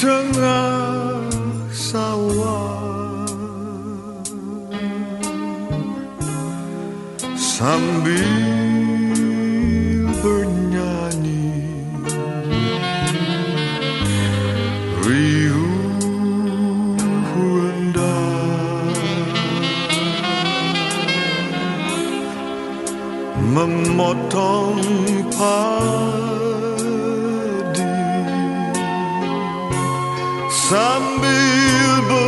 tengah sawah sambil bernyanyi riuh rendah memotong pas Some bilbo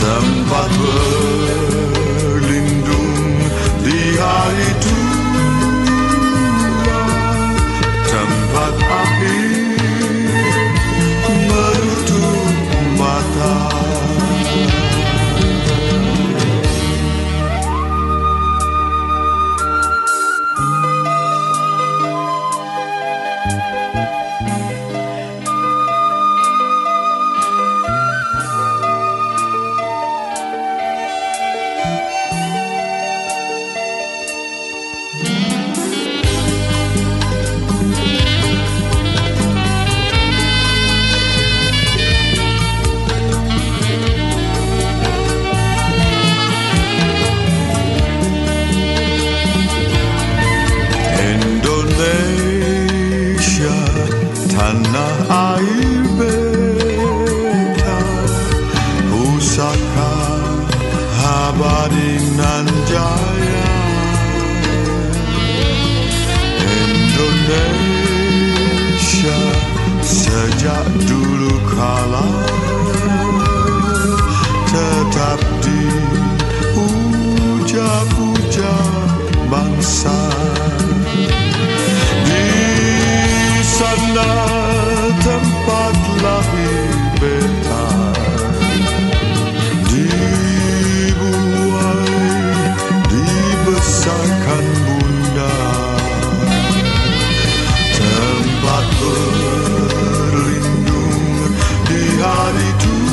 Zębatły sejak dulu kala tetap dipuja-puja bangsa di sana. Somebody to.